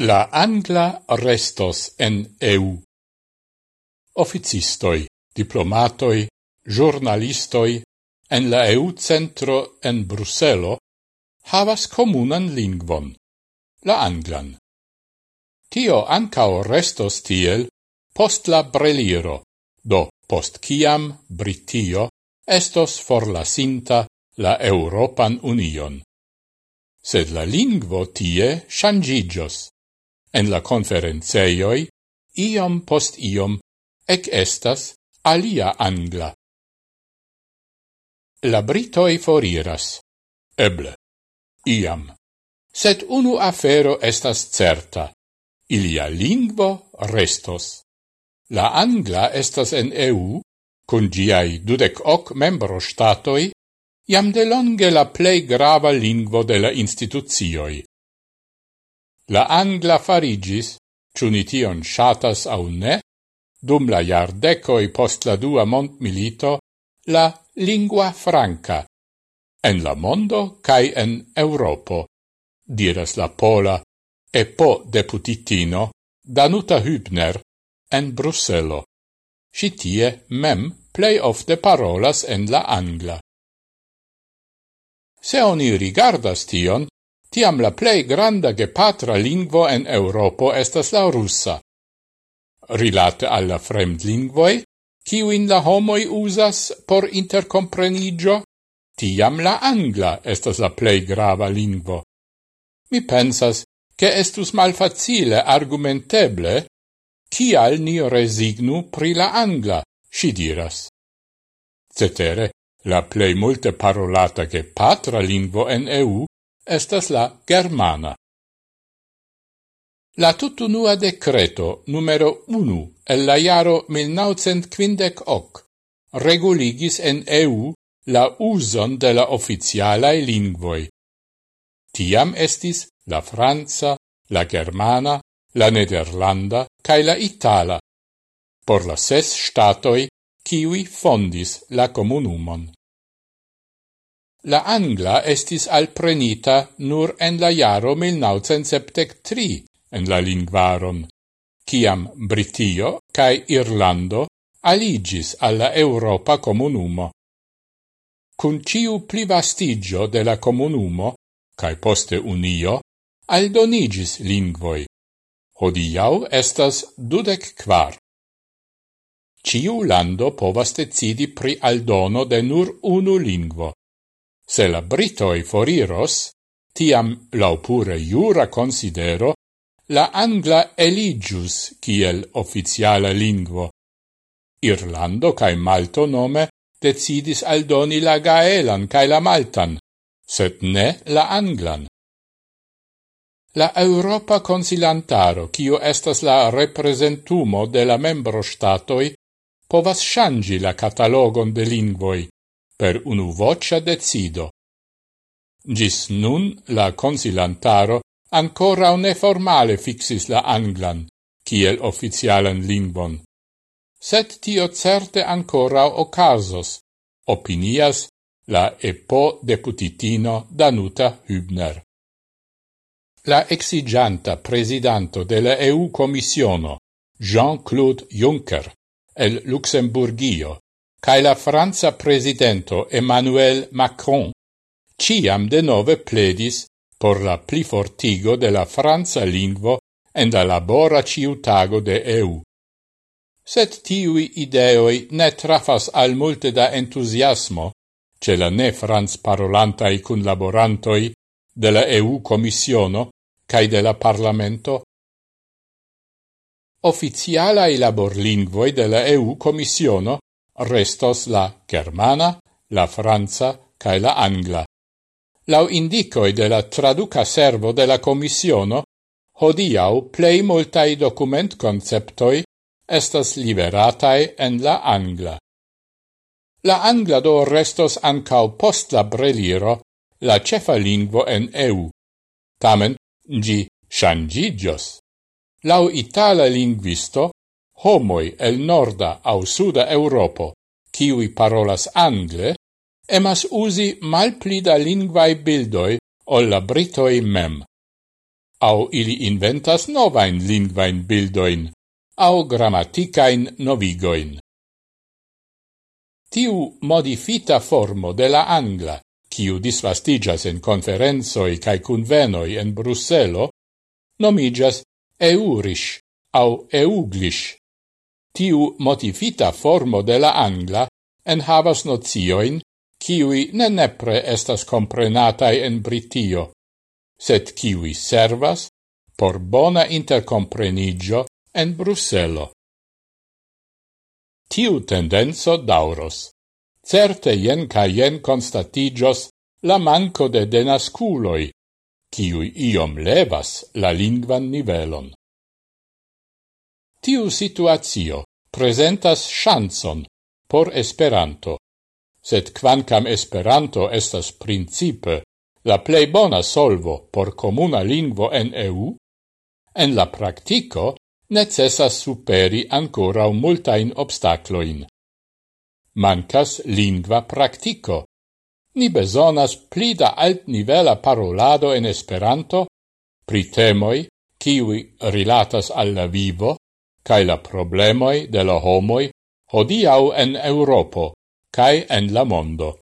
La Angla restos en EU. Officistoi, diplomatoi, giornalistoi en la EU centro en Bruselo havas comunan lingvon, la Anglan. Tio ancao restos tiel post la breliro, do post ciam Britio estos forlasinta la Europan Union. Sed la lingvo tie changigios en la conferenceioi, iom post iom, ec estas alia angla. La Britoi foriras, eble, iam. Sed unu afero estas certa, ilia lingvo restos. La angla estas en EU, cun giai dudec hoc membro statoi, iam de longe la plei grava lingvo de la instituzioi. La angla farigis, ciunition shatas au ne, dum la iardecoi post la dua mont milito, la lingua franca, en la mondo cae en Europo, diras la pola e po deputitino Danuta Hübner en Brusselo. Citie mem plei ofte parolas en la angla. Se oni rigardas tion, Tiam la plei granda gepatra lingvo en Europo estas la russa. Rilate alla fremd lingvoi, in la homoi usas por intercomprenigio, tiam la angla estas la plei grava lingvo. Mi pensas, che estus malfacile argumenteble, cial ni resignu pri la angla, si diras. Cetere, la plei multe parolata che patra lingvo en EU estas la germana. La tutunua decreto numero 1 el la iaro 1958 reguligis en EU la uson de la oficialae lingvoi. Tiam estis la Franza, la germana, la nederlanda cae la itala por la ses statoi kiwi fondis la comunumon. La angla estis alprenita nur en la jaro 1973 en la lingvaron, kiam Britio cae Irlando aligis alla Europa Comunumo. Cun ciu plivastigio de la Comunumo, cae poste Unio, aldonigis lingvoi. Hodiau estas dudec quar. Ciu lando povas decidi pri aldono de nur unu lingvo Se la Britoi foriros, tiam laupure jura considero, la angla eligius kiel officiala lingvo. Irlando cae Malto nome decidis aldoni la gaelan cae la maltan, sed ne la anglan. La Europa Consilantaro, kiu estas la representumo de la membro statoi, povas shangi la catalogon de lingvoi, per unu vocia decido. Gis nun la consilantaro ancora un formale fixis la anglan, kiel officialan lingvon. Set tio certe ancora ocasos, opinias la epo deputitino Danuta Hübner. La exigianta presidanto de la EU Commissiono, Jean-Claude Juncker, el Luxemburgio, cae la Franza presidento Emmanuel Macron ciam de nove pledis por la plifortigo de la Franza lingvo en la labora ciutago de EU. Sed tiui ideoi ne trafas al multe da entusiasmo ce la ne franz parolantai cun laborantoi de la EU Commissiono cae de la Parlamento Oficialae laborlingvoi de la EU Commissiono restos la germana, la franca cae la angla. Lau indicoi de la traduca servo de la Commissiono, hodiau plei multai document conceptoi estas liberatai en la angla. La angla do restos ancau post la breliro la cefa lingvo en EU. Tamen, gi shangigios. Lau itala linguisto, homoi el norda au suda Europo, kiwi parolas angle, emas usi malpli da bildoi ol la Britoi mem. Au ili inventas novain lingvain bildoin, au grammaticain novigoin. Tiu modifita formo de la angla, kiu disvastigas en conferenzoi cae convenoi en Brusselo, nomigas eurish au euglish, tiu modifita formo de la angla en havas nocioin, kiui ne nepre estas comprenatai en Britio, sed kiui servas por bona intercomprenigio en Brusselo. Tiu tendenzo dauros. Certe jen ca jen constatigios la manco de denasculoi, kiui iom levas la lingvan nivelon. Tiu situatio presentas chanson por Esperanto. Sed quancam Esperanto estas principe la plei bona solvo por comuna lingvo en EU, en la practico necessas superi ancora multain obstacloin. Mancas lingva practico. Ni besonas pli da altnivela parolado en Esperanto pri temoj kiwi rilatas alla vivo, cae la problemoi de la homoi hodiau en Europo, cae en la mondo.